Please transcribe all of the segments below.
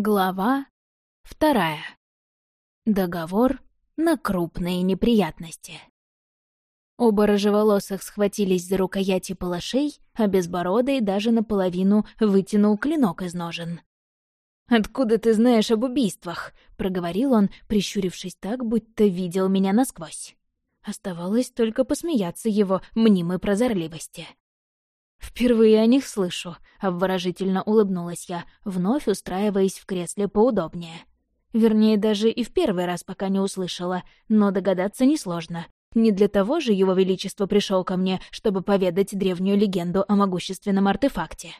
Глава вторая. Договор на крупные неприятности. Оба рыжеволосых схватились за рукояти палашей, а безбородый даже наполовину вытянул клинок из ножен. «Откуда ты знаешь об убийствах?» — проговорил он, прищурившись так, будто видел меня насквозь. Оставалось только посмеяться его мнимой прозорливости. «Впервые о них слышу», — обворожительно улыбнулась я, вновь устраиваясь в кресле поудобнее. Вернее, даже и в первый раз пока не услышала, но догадаться несложно. Не для того же его величество пришел ко мне, чтобы поведать древнюю легенду о могущественном артефакте.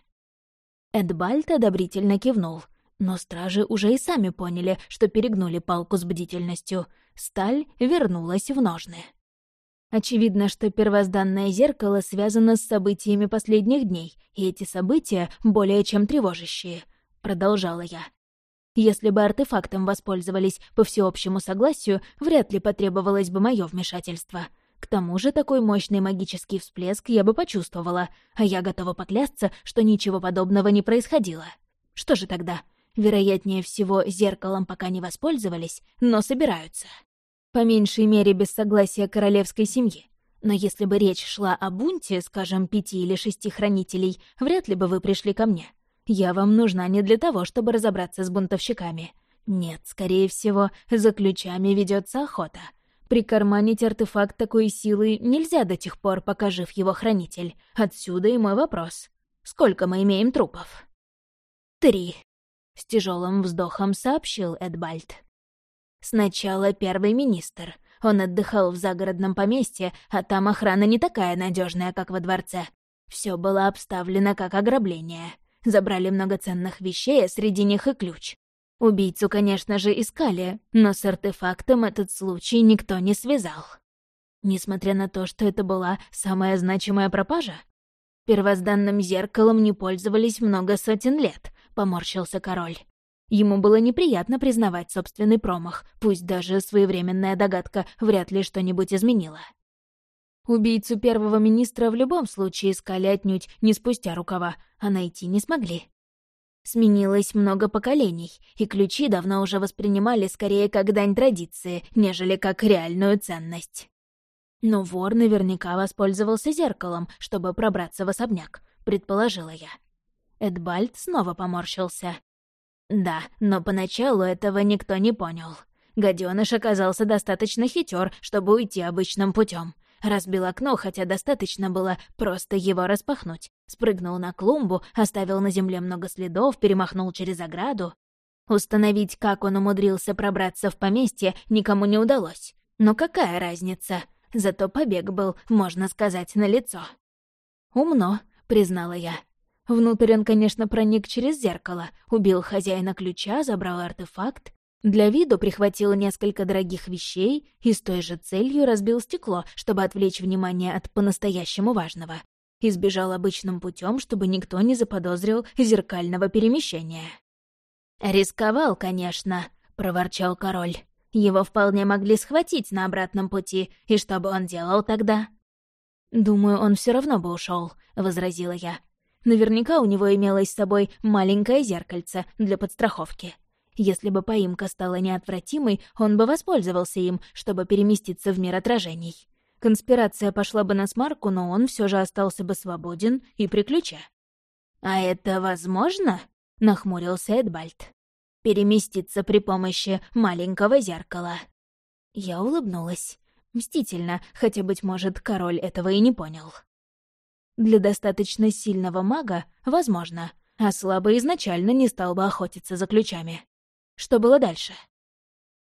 Эдбальт одобрительно кивнул, но стражи уже и сами поняли, что перегнули палку с бдительностью. Сталь вернулась в ножны. Очевидно, что первозданное зеркало связано с событиями последних дней, и эти события более чем тревожащие. Продолжала я. Если бы артефактом воспользовались по всеобщему согласию, вряд ли потребовалось бы мое вмешательство. К тому же такой мощный магический всплеск я бы почувствовала, а я готова поклясться, что ничего подобного не происходило. Что же тогда? Вероятнее всего, зеркалом пока не воспользовались, но собираются. По меньшей мере без согласия королевской семьи. Но если бы речь шла о бунте, скажем, пяти или шести хранителей, вряд ли бы вы пришли ко мне. Я вам нужна не для того, чтобы разобраться с бунтовщиками. Нет, скорее всего, за ключами ведется охота. Прикарманить артефакт такой силы нельзя до тех пор, пока жив его хранитель. Отсюда и мой вопрос. Сколько мы имеем трупов? Три. С тяжелым вздохом сообщил Эдбальд. Сначала первый министр. Он отдыхал в загородном поместье, а там охрана не такая надежная, как во дворце. Все было обставлено как ограбление. Забрали много ценных вещей, а среди них и ключ. Убийцу, конечно же, искали, но с артефактом этот случай никто не связал. Несмотря на то, что это была самая значимая пропажа, первозданным зеркалом не пользовались много сотен лет, поморщился король. Ему было неприятно признавать собственный промах, пусть даже своевременная догадка вряд ли что-нибудь изменила. Убийцу первого министра в любом случае искали отнюдь не спустя рукава, а найти не смогли. Сменилось много поколений, и ключи давно уже воспринимали скорее как дань традиции, нежели как реальную ценность. Но вор наверняка воспользовался зеркалом, чтобы пробраться в особняк, предположила я. Эдбальд снова поморщился. Да, но поначалу этого никто не понял. Гаденыш оказался достаточно хитер, чтобы уйти обычным путем. Разбил окно, хотя достаточно было просто его распахнуть. Спрыгнул на клумбу, оставил на земле много следов, перемахнул через ограду. Установить, как он умудрился пробраться в поместье, никому не удалось. Но какая разница? Зато побег был, можно сказать, на лицо. «Умно», — признала я. Внутрь он, конечно, проник через зеркало, убил хозяина ключа, забрал артефакт, для виду прихватил несколько дорогих вещей и с той же целью разбил стекло, чтобы отвлечь внимание от по-настоящему важного. Избежал обычным путем, чтобы никто не заподозрил зеркального перемещения. «Рисковал, конечно», — проворчал король. «Его вполне могли схватить на обратном пути, и что бы он делал тогда?» «Думаю, он все равно бы ушел, возразила я. Наверняка у него имелось с собой маленькое зеркальце для подстраховки. Если бы поимка стала неотвратимой, он бы воспользовался им, чтобы переместиться в мир отражений. Конспирация пошла бы на смарку, но он все же остался бы свободен и при ключе. «А это возможно?» — нахмурился Эдбальд. «Переместиться при помощи маленького зеркала». Я улыбнулась. Мстительно, хотя, быть может, король этого и не понял. Для достаточно сильного мага — возможно, а слабый изначально не стал бы охотиться за ключами. Что было дальше?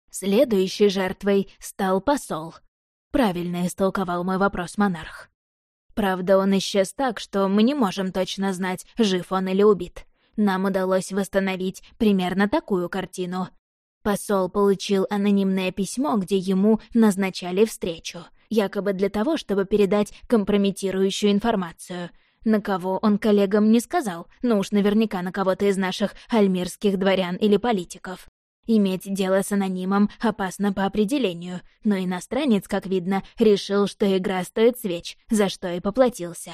Следующей жертвой стал посол. Правильно истолковал мой вопрос монарх. Правда, он исчез так, что мы не можем точно знать, жив он или убит. Нам удалось восстановить примерно такую картину. Посол получил анонимное письмо, где ему назначали встречу — якобы для того, чтобы передать компрометирующую информацию. На кого он коллегам не сказал, но уж наверняка на кого-то из наших альмирских дворян или политиков. Иметь дело с анонимом опасно по определению, но иностранец, как видно, решил, что игра стоит свеч, за что и поплатился.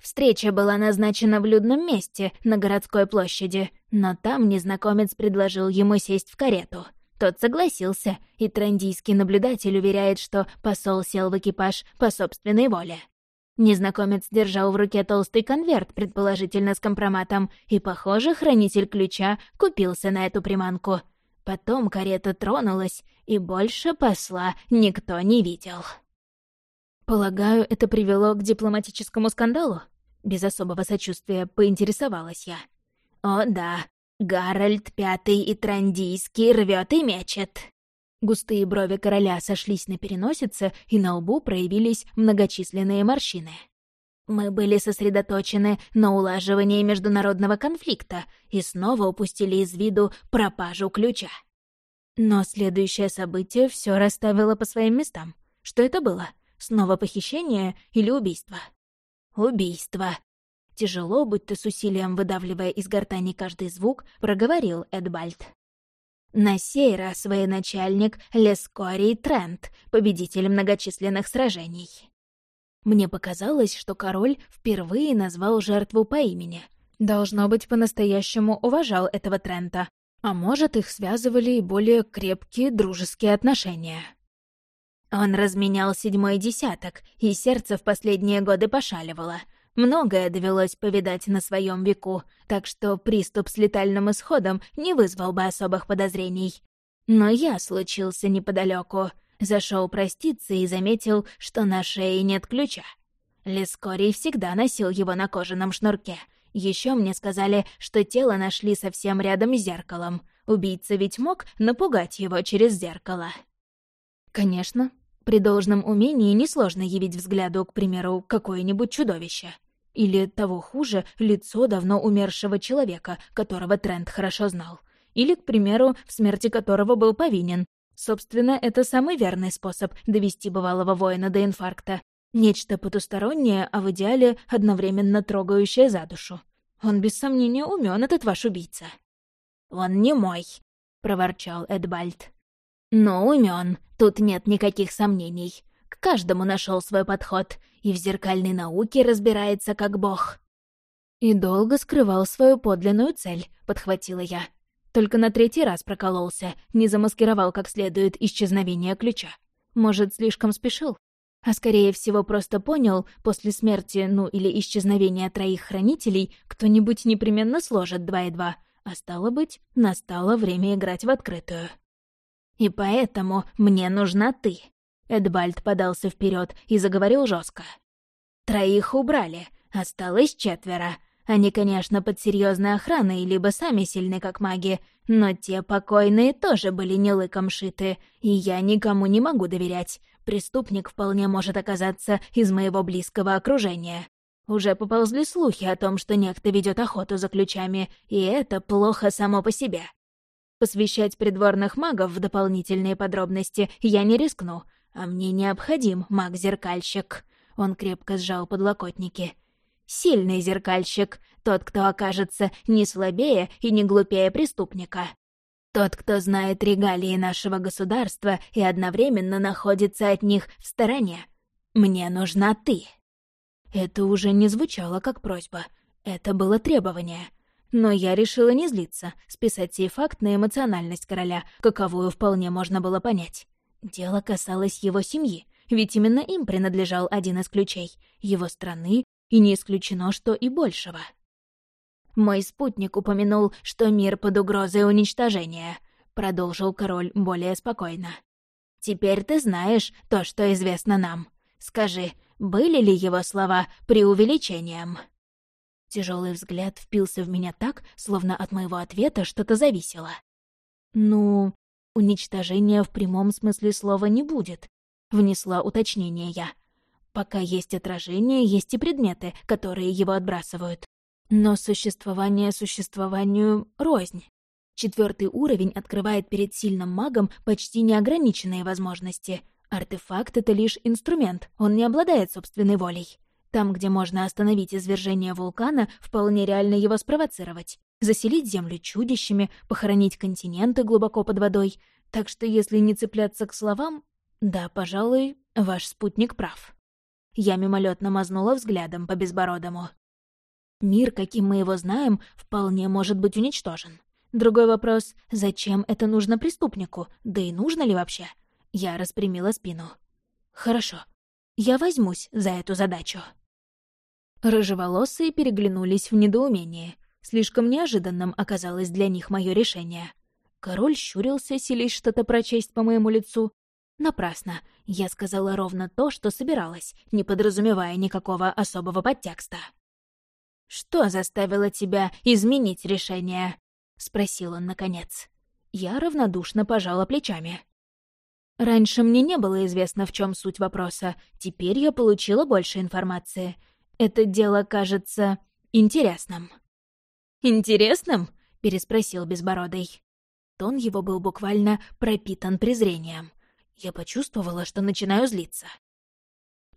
Встреча была назначена в людном месте, на городской площади, но там незнакомец предложил ему сесть в карету. Тот согласился, и трандийский наблюдатель уверяет, что посол сел в экипаж по собственной воле. Незнакомец держал в руке толстый конверт, предположительно с компроматом, и, похоже, хранитель ключа купился на эту приманку. Потом карета тронулась, и больше посла никто не видел. Полагаю, это привело к дипломатическому скандалу? Без особого сочувствия поинтересовалась я. «О да, Гарольд Пятый и Трандийский рвет и мечет». Густые брови короля сошлись на переносице, и на лбу проявились многочисленные морщины. Мы были сосредоточены на улаживании международного конфликта и снова упустили из виду пропажу ключа. Но следующее событие все расставило по своим местам. Что это было? Снова похищение или убийство? «Убийство!» Тяжело, будто с усилием выдавливая из гортани каждый звук, проговорил Эдбальд. На сей раз военачальник Лескорий Трент, победитель многочисленных сражений. Мне показалось, что король впервые назвал жертву по имени. Должно быть, по-настоящему уважал этого Трента. А может, их связывали и более крепкие дружеские отношения. Он разменял седьмой десяток, и сердце в последние годы пошаливало. Многое довелось повидать на своем веку, так что приступ с летальным исходом не вызвал бы особых подозрений. Но я случился неподалеку, зашел проститься и заметил, что на шее нет ключа. Лескорий всегда носил его на кожаном шнурке. Еще мне сказали, что тело нашли совсем рядом с зеркалом. Убийца ведь мог напугать его через зеркало. Конечно, при должном умении несложно явить взгляду, к примеру, какое-нибудь чудовище. Или, того хуже, лицо давно умершего человека, которого Трент хорошо знал. Или, к примеру, в смерти которого был повинен. Собственно, это самый верный способ довести бывалого воина до инфаркта. Нечто потустороннее, а в идеале одновременно трогающее за душу. Он без сомнения умен, этот ваш убийца. «Он не мой», — проворчал Эдбальд. Но умен, тут нет никаких сомнений. К каждому нашел свой подход, и в зеркальной науке разбирается как бог. И долго скрывал свою подлинную цель, подхватила я. Только на третий раз прокололся, не замаскировал как следует исчезновение ключа. Может, слишком спешил? А скорее всего просто понял, после смерти, ну или исчезновения троих хранителей, кто-нибудь непременно сложит два и два, а стало быть, настало время играть в открытую. И поэтому мне нужна ты». Эдбальд подался вперед и заговорил жестко. «Троих убрали, осталось четверо. Они, конечно, под серьезной охраной, либо сами сильны как маги, но те покойные тоже были не лыком шиты, и я никому не могу доверять. Преступник вполне может оказаться из моего близкого окружения. Уже поползли слухи о том, что некто ведет охоту за ключами, и это плохо само по себе. Посвящать придворных магов в дополнительные подробности я не рискну, а мне необходим маг-зеркальщик. Он крепко сжал подлокотники. Сильный зеркальщик, тот, кто окажется не слабее и не глупее преступника. Тот, кто знает регалии нашего государства и одновременно находится от них в стороне. Мне нужна ты. Это уже не звучало как просьба. Это было требование — но я решила не злиться, списать сей факт на эмоциональность короля, каковую вполне можно было понять. Дело касалось его семьи, ведь именно им принадлежал один из ключей, его страны, и не исключено, что и большего. «Мой спутник упомянул, что мир под угрозой уничтожения», — продолжил король более спокойно. «Теперь ты знаешь то, что известно нам. Скажи, были ли его слова преувеличением?» Тяжелый взгляд впился в меня так, словно от моего ответа что-то зависело. «Ну, уничтожения в прямом смысле слова не будет», — внесла уточнение я. «Пока есть отражение, есть и предметы, которые его отбрасывают. Но существование существованию — рознь. Четвертый уровень открывает перед сильным магом почти неограниченные возможности. Артефакт — это лишь инструмент, он не обладает собственной волей. Там, где можно остановить извержение вулкана, вполне реально его спровоцировать. Заселить Землю чудищами, похоронить континенты глубоко под водой. Так что если не цепляться к словам, да, пожалуй, ваш спутник прав. Я мимолетно мазнула взглядом по безбородому. Мир, каким мы его знаем, вполне может быть уничтожен. Другой вопрос — зачем это нужно преступнику? Да и нужно ли вообще? Я распрямила спину. Хорошо, я возьмусь за эту задачу. Рыжеволосые переглянулись в недоумении. Слишком неожиданным оказалось для них мое решение. Король щурился, селись что-то прочесть по моему лицу. Напрасно. Я сказала ровно то, что собиралась, не подразумевая никакого особого подтекста. «Что заставило тебя изменить решение?» — спросил он наконец. Я равнодушно пожала плечами. Раньше мне не было известно, в чем суть вопроса. Теперь я получила больше информации. Это дело кажется интересным. «Интересным?» — переспросил Безбородый. Тон его был буквально пропитан презрением. Я почувствовала, что начинаю злиться.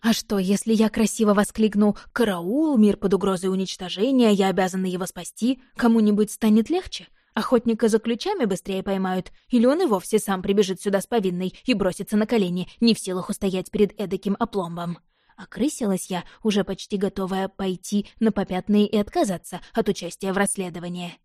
«А что, если я красиво воскликну «Караул! Мир под угрозой уничтожения! Я обязана его спасти!» Кому-нибудь станет легче? Охотника за ключами быстрее поймают, или он и вовсе сам прибежит сюда с повинной и бросится на колени, не в силах устоять перед эдаким опломбом. Окрысилась я, уже почти готовая пойти на попятные и отказаться от участия в расследовании.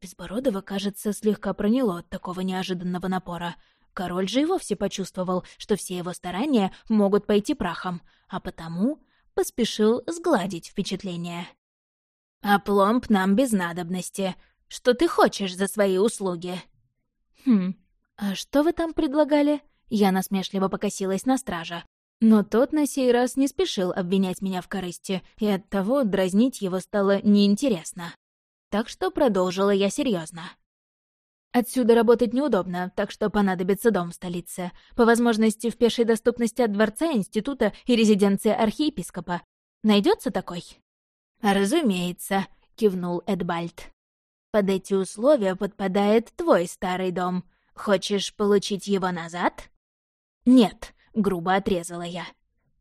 Безбородова, кажется, слегка проняло от такого неожиданного напора. Король же и вовсе почувствовал, что все его старания могут пойти прахом, а потому поспешил сгладить впечатление. «А пломб нам без надобности», что ты хочешь за свои услуги?» «Хм, а что вы там предлагали?» Я насмешливо покосилась на стража. Но тот на сей раз не спешил обвинять меня в корысти, и оттого дразнить его стало неинтересно. Так что продолжила я серьезно. Отсюда работать неудобно, так что понадобится дом в столице. По возможности в пешей доступности от дворца, института и резиденции архиепископа. Найдется такой? «Разумеется», — кивнул Эдбальд. Под эти условия подпадает твой старый дом. Хочешь получить его назад?» «Нет», — грубо отрезала я.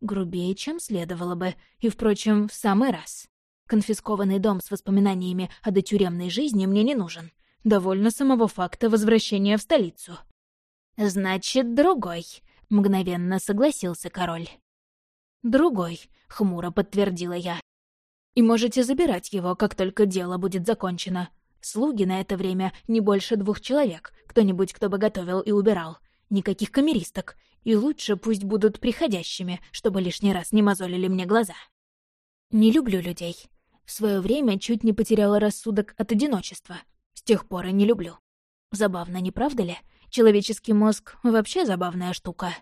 Грубее, чем следовало бы, и, впрочем, в самый раз. Конфискованный дом с воспоминаниями о дотюремной жизни мне не нужен. Довольно самого факта возвращения в столицу. «Значит, другой», — мгновенно согласился король. «Другой», — хмуро подтвердила я. «И можете забирать его, как только дело будет закончено. Слуги на это время не больше двух человек, кто-нибудь, кто бы готовил и убирал. Никаких камеристок. И лучше пусть будут приходящими, чтобы лишний раз не мозолили мне глаза. Не люблю людей. В свое время чуть не потеряла рассудок от одиночества. С тех пор и не люблю. Забавно, не правда ли? Человеческий мозг — вообще забавная штука.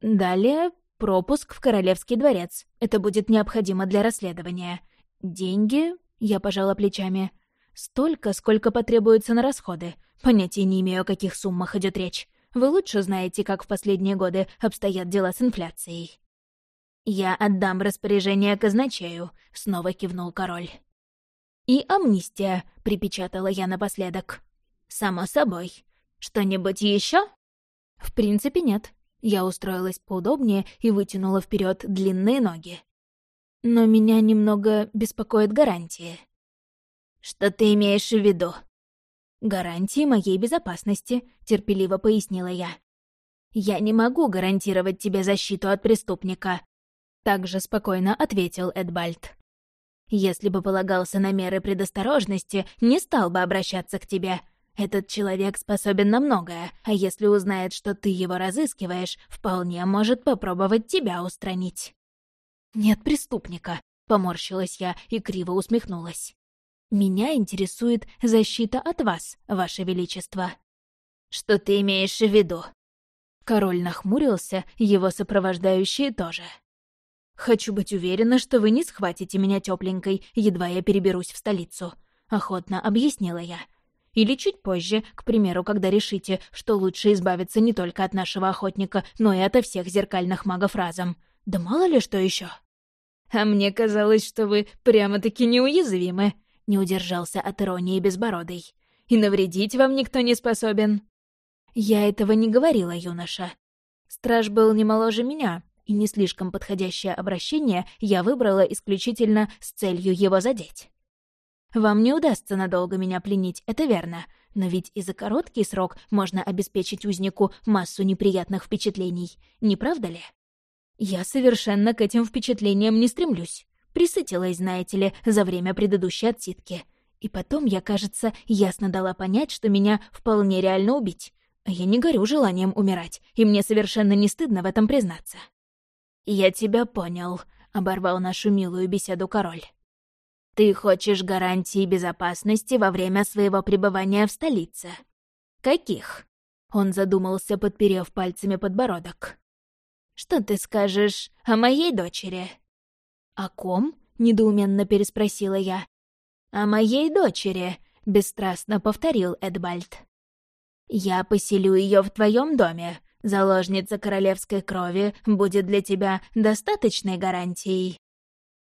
Далее пропуск в Королевский дворец. Это будет необходимо для расследования. Деньги, я пожала плечами, Столько, сколько потребуется на расходы. Понятия не имею, о каких суммах идет речь. Вы лучше знаете, как в последние годы обстоят дела с инфляцией. «Я отдам распоряжение казначею», — снова кивнул король. «И амнистия», — припечатала я напоследок. «Само собой. Что-нибудь еще? «В принципе, нет». Я устроилась поудобнее и вытянула вперед длинные ноги. «Но меня немного беспокоят гарантии». «Что ты имеешь в виду?» «Гарантии моей безопасности», — терпеливо пояснила я. «Я не могу гарантировать тебе защиту от преступника», — также спокойно ответил Эдбальд. «Если бы полагался на меры предосторожности, не стал бы обращаться к тебе. Этот человек способен на многое, а если узнает, что ты его разыскиваешь, вполне может попробовать тебя устранить». «Нет преступника», — поморщилась я и криво усмехнулась. Меня интересует защита от вас, ваше величество». «Что ты имеешь в виду?» Король нахмурился, его сопровождающие тоже. «Хочу быть уверена, что вы не схватите меня тепленькой, едва я переберусь в столицу», — охотно объяснила я. «Или чуть позже, к примеру, когда решите, что лучше избавиться не только от нашего охотника, но и ото всех зеркальных магов разом. Да мало ли что еще. «А мне казалось, что вы прямо-таки неуязвимы», не удержался от иронии безбородый. «И навредить вам никто не способен». «Я этого не говорила, юноша. Страж был не моложе меня, и не слишком подходящее обращение я выбрала исключительно с целью его задеть. Вам не удастся надолго меня пленить, это верно, но ведь и за короткий срок можно обеспечить узнику массу неприятных впечатлений, не правда ли? Я совершенно к этим впечатлениям не стремлюсь. Присытилась, знаете ли, за время предыдущей отсидки. И потом я, кажется, ясно дала понять, что меня вполне реально убить. А я не горю желанием умирать, и мне совершенно не стыдно в этом признаться. «Я тебя понял», — оборвал нашу милую беседу король. «Ты хочешь гарантии безопасности во время своего пребывания в столице?» «Каких?» — он задумался, подперев пальцами подбородок. «Что ты скажешь о моей дочери?» «О ком?» — недоуменно переспросила я. «О моей дочери», — бесстрастно повторил Эдбальд. «Я поселю ее в твоем доме. Заложница королевской крови будет для тебя достаточной гарантией».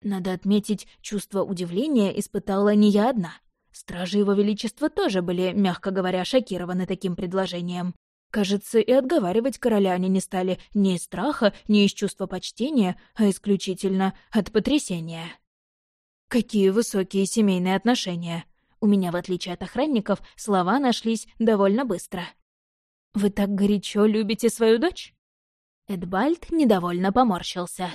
Надо отметить, чувство удивления испытала не я одна. Стражи Его Величества тоже были, мягко говоря, шокированы таким предложением. Кажется, и отговаривать короля они не стали ни из страха, ни из чувства почтения, а исключительно от потрясения. Какие высокие семейные отношения. У меня, в отличие от охранников, слова нашлись довольно быстро. «Вы так горячо любите свою дочь?» Эдбальд недовольно поморщился.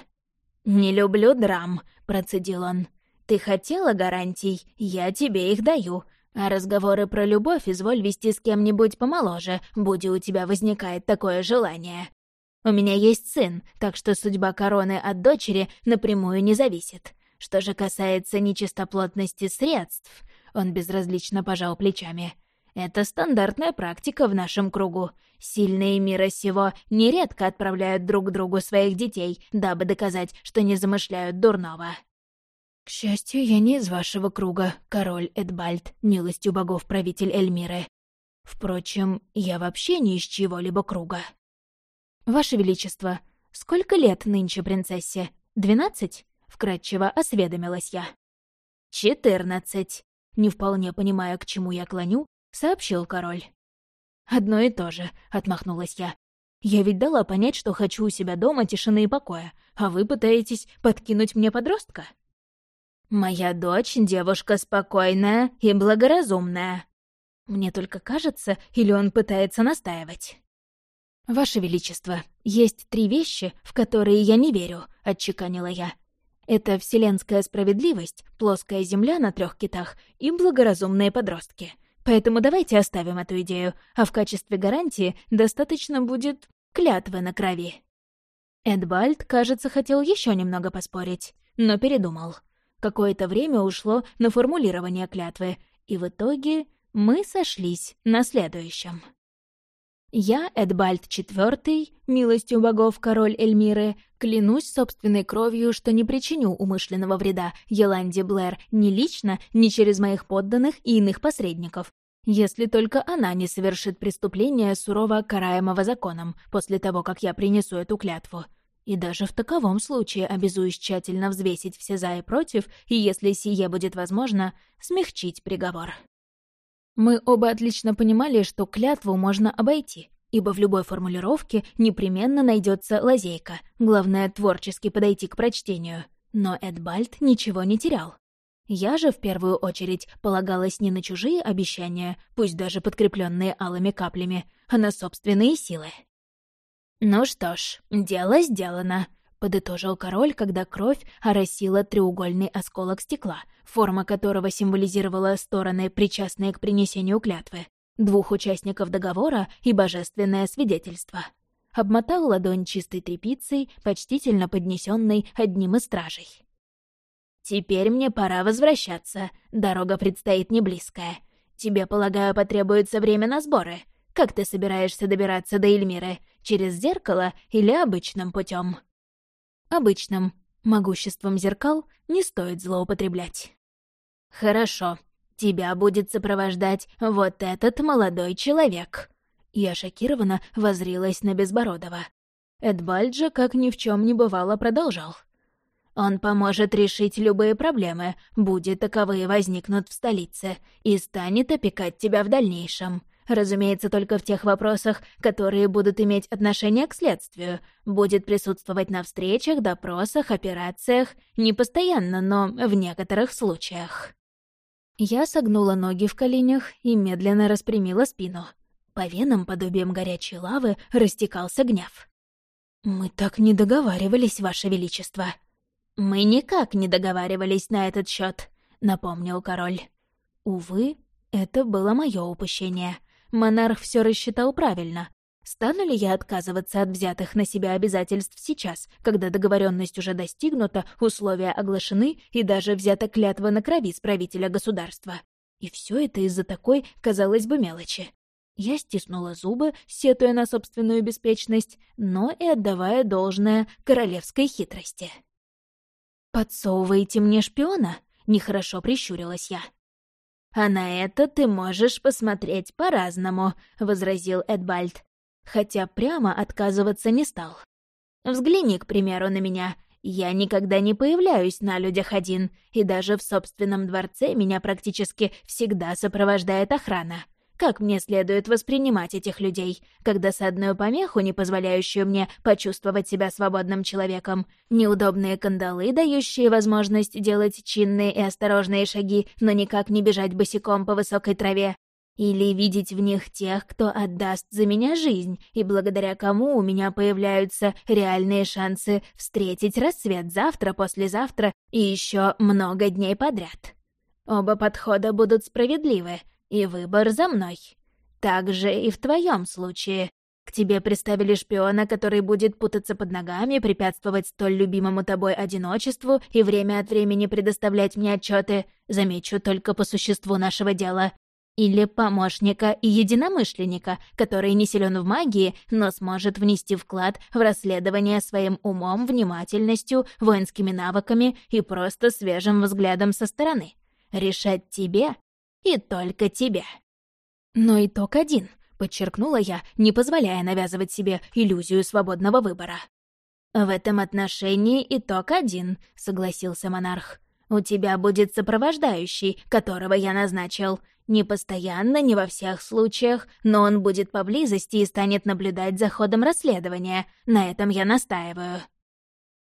«Не люблю драм», — процедил он. «Ты хотела гарантий, я тебе их даю. А разговоры про любовь изволь вести с кем-нибудь помоложе, будь у тебя возникает такое желание. У меня есть сын, так что судьба короны от дочери напрямую не зависит. Что же касается нечистоплотности средств, он безразлично пожал плечами. Это стандартная практика в нашем кругу. Сильные мира сего нередко отправляют друг другу своих детей, дабы доказать, что не замышляют дурного. «К счастью, я не из вашего круга, король Эдбальд, милостью богов правитель Эльмиры. Впрочем, я вообще не из чьего-либо круга». «Ваше Величество, сколько лет нынче принцессе? Двенадцать?» вкратчиво осведомилась я. «Четырнадцать», — не вполне понимая, к чему я клоню, сообщил король. «Одно и то же», — отмахнулась я. «Я ведь дала понять, что хочу у себя дома тишины и покоя, а вы пытаетесь подкинуть мне подростка?» «Моя дочь — девушка спокойная и благоразумная». Мне только кажется, или он пытается настаивать. «Ваше Величество, есть три вещи, в которые я не верю», — отчеканила я. Это вселенская справедливость, плоская земля на трех китах и благоразумные подростки. Поэтому давайте оставим эту идею, а в качестве гарантии достаточно будет клятвы на крови. Эдбальд, кажется, хотел еще немного поспорить, но передумал. Какое-то время ушло на формулирование клятвы, и в итоге мы сошлись на следующем. Я, Эдбальд IV, милостью богов король Эльмиры, клянусь собственной кровью, что не причиню умышленного вреда Еланде Блэр ни лично, ни через моих подданных и иных посредников, если только она не совершит преступление, сурово караемого законом, после того, как я принесу эту клятву. И даже в таковом случае обязуюсь тщательно взвесить все за и против, и, если сие будет возможно, смягчить приговор. Мы оба отлично понимали, что клятву можно обойти, ибо в любой формулировке непременно найдется лазейка, главное творчески подойти к прочтению. Но Эдбальд ничего не терял. Я же в первую очередь полагалась не на чужие обещания, пусть даже подкрепленные алыми каплями, а на собственные силы. «Ну что ж, дело сделано», подытожил король, когда кровь оросила треугольный осколок стекла, форма которого символизировала стороны, причастные к принесению клятвы, двух участников договора и божественное свидетельство. Обмотал ладонь чистой тряпицей, почтительно поднесенной одним из стражей. «Теперь мне пора возвращаться. Дорога предстоит не близкая. Тебе, полагаю, потребуется время на сборы. Как ты собираешься добираться до Эльмиры? Через зеркало или обычным путем? Обычным. Могуществом зеркал не стоит злоупотреблять. «Хорошо. Тебя будет сопровождать вот этот молодой человек». Я шокированно возрилась на Безбородова. Эдвальд же, как ни в чем не бывало, продолжал. «Он поможет решить любые проблемы, будет таковые возникнут в столице, и станет опекать тебя в дальнейшем. Разумеется, только в тех вопросах, которые будут иметь отношение к следствию. Будет присутствовать на встречах, допросах, операциях. Не постоянно, но в некоторых случаях. Я согнула ноги в коленях и медленно распрямила спину. По венам, подобием горячей лавы, растекался гнев. «Мы так не договаривались, Ваше Величество». «Мы никак не договаривались на этот счет, напомнил король. Увы, это было мое упущение. Монарх все рассчитал правильно. Стану ли я отказываться от взятых на себя обязательств сейчас, когда договоренность уже достигнута, условия оглашены и даже взята клятва на крови с правителя государства? И все это из-за такой, казалось бы, мелочи. Я стиснула зубы, сетуя на собственную беспечность, но и отдавая должное королевской хитрости. «Подсовываете мне шпиона?» — нехорошо прищурилась я. «А на это ты можешь посмотреть по-разному», — возразил Эдбальд хотя прямо отказываться не стал. «Взгляни, к примеру, на меня. Я никогда не появляюсь на людях один, и даже в собственном дворце меня практически всегда сопровождает охрана. Как мне следует воспринимать этих людей, с одной помеху, не позволяющую мне почувствовать себя свободным человеком, неудобные кандалы, дающие возможность делать чинные и осторожные шаги, но никак не бежать босиком по высокой траве, или видеть в них тех, кто отдаст за меня жизнь, и благодаря кому у меня появляются реальные шансы встретить рассвет завтра, послезавтра и еще много дней подряд. Оба подхода будут справедливы, и выбор за мной. Так же и в твоем случае. К тебе приставили шпиона, который будет путаться под ногами, препятствовать столь любимому тобой одиночеству и время от времени предоставлять мне отчеты, замечу только по существу нашего дела, или помощника и единомышленника, который не силен в магии, но сможет внести вклад в расследование своим умом, внимательностью, воинскими навыками и просто свежим взглядом со стороны. Решать тебе и только тебе. Но итог один, подчеркнула я, не позволяя навязывать себе иллюзию свободного выбора. «В этом отношении итог один», — согласился монарх. «У тебя будет сопровождающий, которого я назначил. Не постоянно, не во всех случаях, но он будет поблизости и станет наблюдать за ходом расследования. На этом я настаиваю.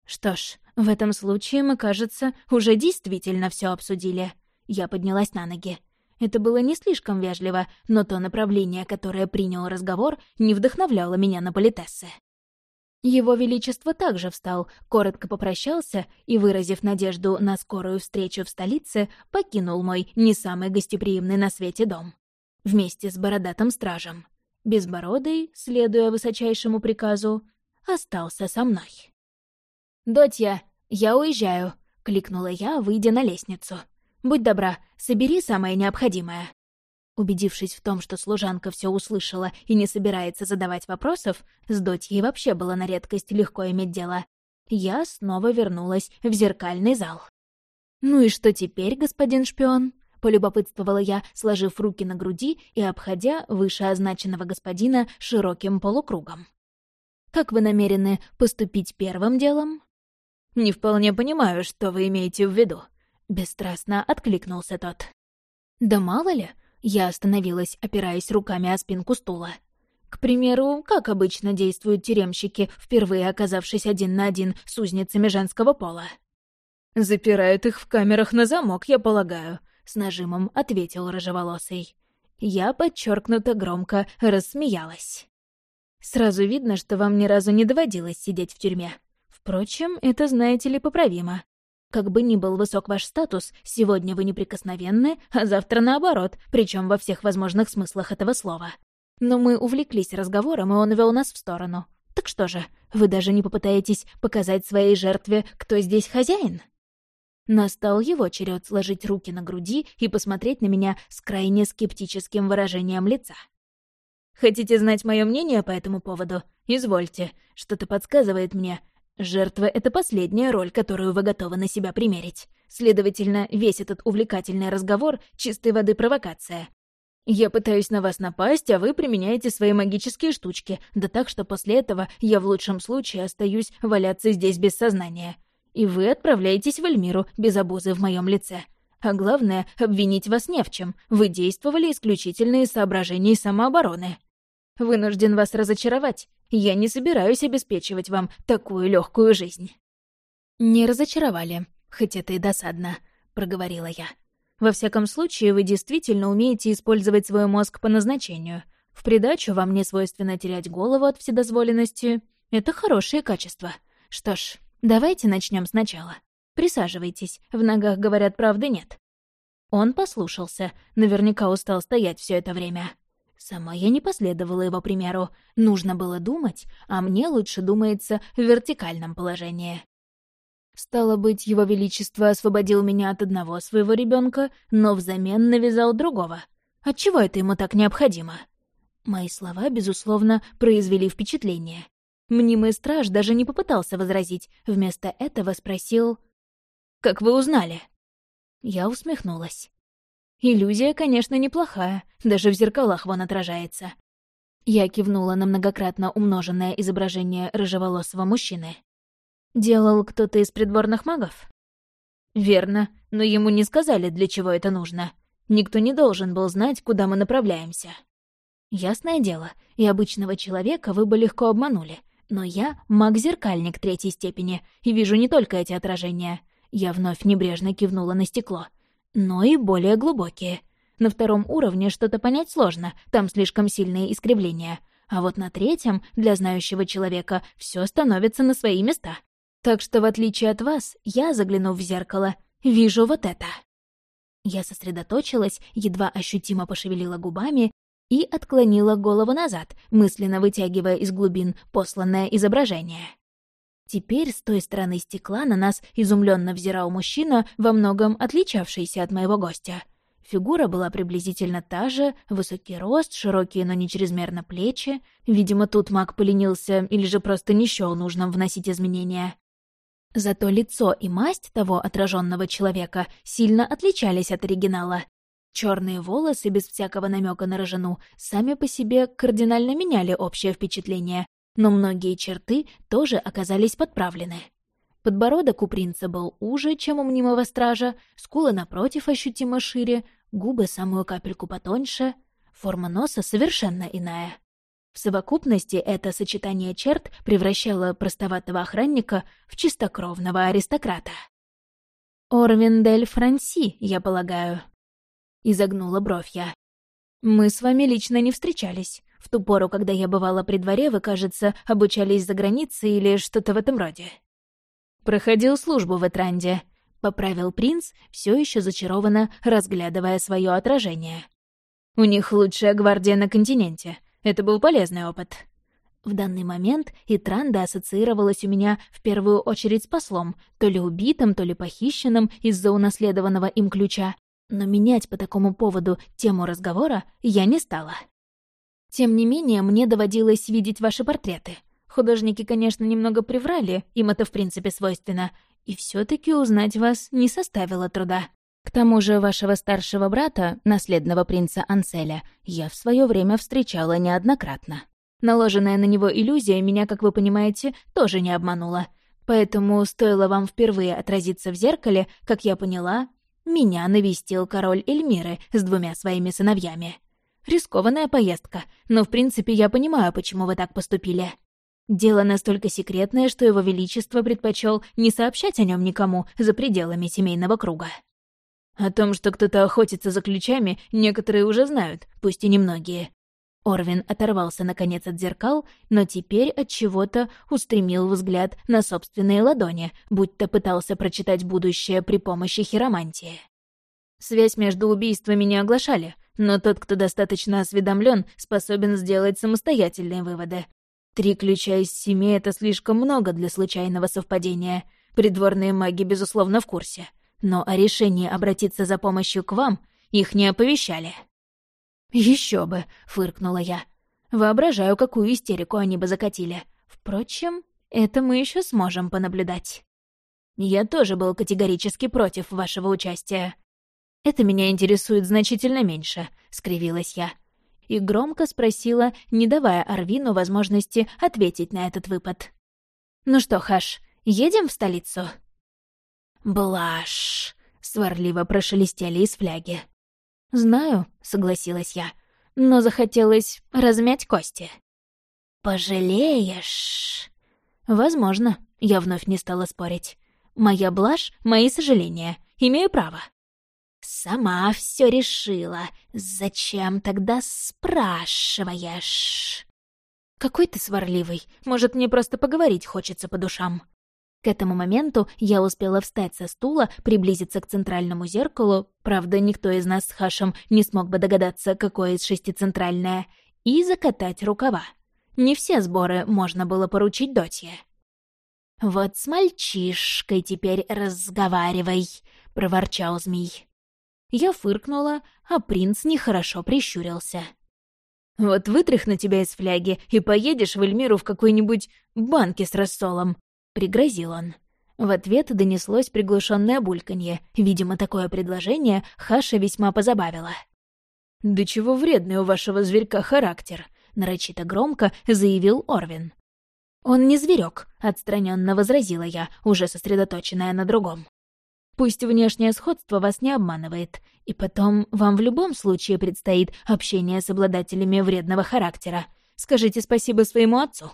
Что ж, в этом случае мы, кажется, уже действительно все обсудили. Я поднялась на ноги. Это было не слишком вежливо, но то направление, которое принял разговор, не вдохновляло меня на политессы. Его Величество также встал, коротко попрощался и, выразив надежду на скорую встречу в столице, покинул мой не самый гостеприимный на свете дом. Вместе с бородатым стражем. Безбородый, следуя высочайшему приказу, остался со мной. «Дотья, я уезжаю», — кликнула я, выйдя на лестницу. «Будь добра, собери самое необходимое». Убедившись в том, что служанка все услышала и не собирается задавать вопросов, с Дотьей вообще было на редкость легко иметь дело. Я снова вернулась в зеркальный зал. «Ну и что теперь, господин шпион?» — полюбопытствовала я, сложив руки на груди и обходя вышеозначенного господина широким полукругом. «Как вы намерены поступить первым делом?» «Не вполне понимаю, что вы имеете в виду», — бесстрастно откликнулся тот. «Да мало ли, я остановилась, опираясь руками о спинку стула. К примеру, как обычно действуют тюремщики, впервые оказавшись один на один с узницами женского пола. «Запирают их в камерах на замок, я полагаю», — с нажимом ответил рыжеволосый. Я подчеркнуто громко рассмеялась. «Сразу видно, что вам ни разу не доводилось сидеть в тюрьме. Впрочем, это, знаете ли, поправимо. Как бы ни был высок ваш статус, сегодня вы неприкосновенны, а завтра наоборот, причем во всех возможных смыслах этого слова. Но мы увлеклись разговором, и он вел нас в сторону. Так что же, вы даже не попытаетесь показать своей жертве, кто здесь хозяин? Настал его черед сложить руки на груди и посмотреть на меня с крайне скептическим выражением лица. «Хотите знать мое мнение по этому поводу? Извольте. Что-то подсказывает мне, Жертва — это последняя роль, которую вы готовы на себя примерить. Следовательно, весь этот увлекательный разговор — чистой воды провокация. Я пытаюсь на вас напасть, а вы применяете свои магические штучки, да так, что после этого я в лучшем случае остаюсь валяться здесь без сознания. И вы отправляетесь в Эльмиру без обузы в моем лице. А главное, обвинить вас не в чем. Вы действовали исключительно из соображений самообороны. Вынужден вас разочаровать. Я не собираюсь обеспечивать вам такую легкую жизнь». «Не разочаровали, хоть это и досадно», — проговорила я. «Во всяком случае, вы действительно умеете использовать свой мозг по назначению. В придачу вам не свойственно терять голову от вседозволенности. Это хорошее качество. Что ж, давайте начнем сначала. Присаживайтесь, в ногах, говорят, правды нет». Он послушался, наверняка устал стоять все это время. Сама я не последовала его примеру. Нужно было думать, а мне лучше думается в вертикальном положении. Стало быть, его величество освободил меня от одного своего ребенка, но взамен навязал другого. Отчего это ему так необходимо? Мои слова, безусловно, произвели впечатление. Мнимый страж даже не попытался возразить, вместо этого спросил «Как вы узнали?» Я усмехнулась. Иллюзия, конечно, неплохая, даже в зеркалах вон отражается. Я кивнула на многократно умноженное изображение рыжеволосого мужчины. Делал кто-то из придворных магов? Верно, но ему не сказали, для чего это нужно. Никто не должен был знать, куда мы направляемся. Ясное дело, и обычного человека вы бы легко обманули. Но я маг-зеркальник третьей степени и вижу не только эти отражения. Я вновь небрежно кивнула на стекло. Но и более глубокие. На втором уровне что-то понять сложно, там слишком сильные искривления. А вот на третьем, для знающего человека, все становится на свои места. Так что, в отличие от вас, я, заглянув в зеркало, вижу вот это. Я сосредоточилась, едва ощутимо пошевелила губами и отклонила голову назад, мысленно вытягивая из глубин посланное изображение. Теперь с той стороны стекла на нас изумленно взирал мужчина, во многом отличавшийся от моего гостя. Фигура была приблизительно та же, высокий рост, широкие, но не чрезмерно плечи. Видимо, тут маг поленился или же просто не счёл нужным вносить изменения. Зато лицо и масть того отраженного человека сильно отличались от оригинала. Черные волосы, без всякого намека на рожену, сами по себе кардинально меняли общее впечатление, но многие черты тоже оказались подправлены. Подбородок у принца был уже, чем у мнимого стража, скулы напротив ощутимо шире, губы самую капельку потоньше, форма носа совершенно иная. В совокупности это сочетание черт превращало простоватого охранника в чистокровного аристократа. «Орвиндель Франси, я полагаю», — изогнула бровь я. «Мы с вами лично не встречались. В ту пору, когда я бывала при дворе, вы, кажется, обучались за границей или что-то в этом роде». «Проходил службу в Этранде», — поправил принц, все еще зачарованно разглядывая свое отражение. «У них лучшая гвардия на континенте. Это был полезный опыт. В данный момент Итранда ассоциировалась у меня в первую очередь с послом, то ли убитым, то ли похищенным из-за унаследованного им ключа. Но менять по такому поводу тему разговора я не стала. Тем не менее, мне доводилось видеть ваши портреты. Художники, конечно, немного приврали, им это в принципе свойственно, и все таки узнать вас не составило труда. К тому же вашего старшего брата, наследного принца Анселя, я в свое время встречала неоднократно. Наложенная на него иллюзия меня, как вы понимаете, тоже не обманула. Поэтому стоило вам впервые отразиться в зеркале, как я поняла, меня навестил король Эльмиры с двумя своими сыновьями. Рискованная поездка, но в принципе я понимаю, почему вы так поступили. Дело настолько секретное, что его величество предпочел не сообщать о нем никому за пределами семейного круга. О том, что кто-то охотится за ключами, некоторые уже знают, пусть и немногие. Орвин оторвался наконец от зеркал, но теперь от чего-то устремил взгляд на собственные ладони, будто пытался прочитать будущее при помощи хиромантии. Связь между убийствами не оглашали, но тот, кто достаточно осведомлен, способен сделать самостоятельные выводы. Три ключа из семи — это слишком много для случайного совпадения. Придворные маги, безусловно, в курсе но о решении обратиться за помощью к вам их не оповещали». Еще бы», — фыркнула я. «Воображаю, какую истерику они бы закатили. Впрочем, это мы еще сможем понаблюдать». «Я тоже был категорически против вашего участия». «Это меня интересует значительно меньше», — скривилась я. И громко спросила, не давая Арвину возможности ответить на этот выпад. «Ну что, Хаш, едем в столицу?» «Блаш!» — сварливо прошелестели из фляги. «Знаю», — согласилась я, — «но захотелось размять кости». «Пожалеешь?» «Возможно», — я вновь не стала спорить. «Моя блажь — мои сожаления. Имею право». «Сама все решила. Зачем тогда спрашиваешь?» «Какой ты сварливый. Может, мне просто поговорить хочется по душам?» К этому моменту я успела встать со стула, приблизиться к центральному зеркалу, правда, никто из нас с Хашем не смог бы догадаться, какое из шести центральное, и закатать рукава. Не все сборы можно было поручить Дотье. «Вот с мальчишкой теперь разговаривай», — проворчал змей. Я фыркнула, а принц нехорошо прищурился. «Вот вытряхну тебя из фляги и поедешь в Эльмиру в какой-нибудь банке с рассолом», — пригрозил он. В ответ донеслось приглушенное бульканье. Видимо, такое предложение Хаша весьма позабавило. «Да чего вредный у вашего зверька характер», — нарочито громко заявил Орвин. «Он не зверек, отстраненно возразила я, уже сосредоточенная на другом. Пусть внешнее сходство вас не обманывает, и потом вам в любом случае предстоит общение с обладателями вредного характера. Скажите спасибо своему отцу».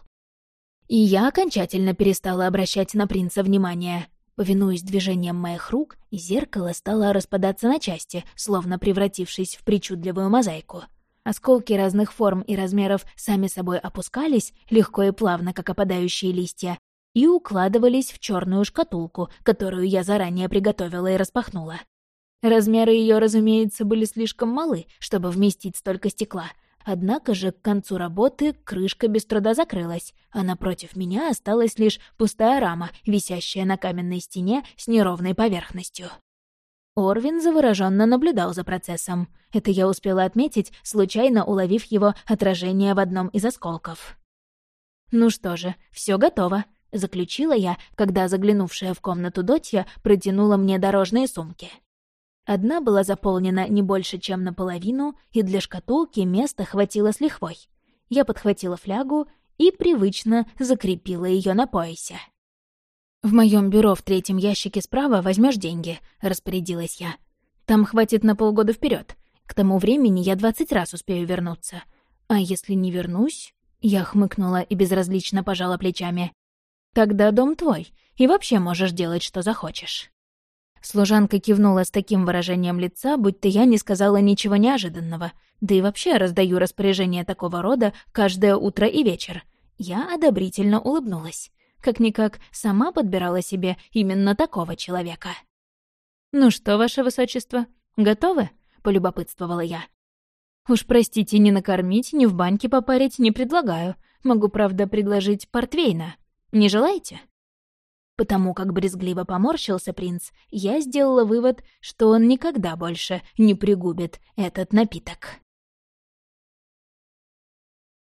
И я окончательно перестала обращать на принца внимание. Повинуясь движением моих рук, зеркало стало распадаться на части, словно превратившись в причудливую мозаику. Осколки разных форм и размеров сами собой опускались, легко и плавно, как опадающие листья, и укладывались в черную шкатулку, которую я заранее приготовила и распахнула. Размеры ее, разумеется, были слишком малы, чтобы вместить столько стекла. Однако же к концу работы крышка без труда закрылась, а напротив меня осталась лишь пустая рама, висящая на каменной стене с неровной поверхностью. Орвин завороженно наблюдал за процессом. Это я успела отметить, случайно уловив его отражение в одном из осколков. «Ну что же, все готово», — заключила я, когда заглянувшая в комнату Дотья протянула мне дорожные сумки. Одна была заполнена не больше, чем наполовину, и для шкатулки места хватило с лихвой. Я подхватила флягу и привычно закрепила ее на поясе. «В моем бюро в третьем ящике справа возьмешь деньги», — распорядилась я. «Там хватит на полгода вперед. К тому времени я двадцать раз успею вернуться. А если не вернусь...» Я хмыкнула и безразлично пожала плечами. Тогда дом твой, и вообще можешь делать, что захочешь». Служанка кивнула с таким выражением лица, будто я не сказала ничего неожиданного, да и вообще раздаю распоряжение такого рода каждое утро и вечер. Я одобрительно улыбнулась. Как-никак, сама подбирала себе именно такого человека. «Ну что, ваше высочество, готовы?» — полюбопытствовала я. «Уж простите, не накормить, ни в баньке попарить не предлагаю. Могу, правда, предложить портвейна. Не желаете?» Потому как брезгливо поморщился принц, я сделала вывод, что он никогда больше не пригубит этот напиток.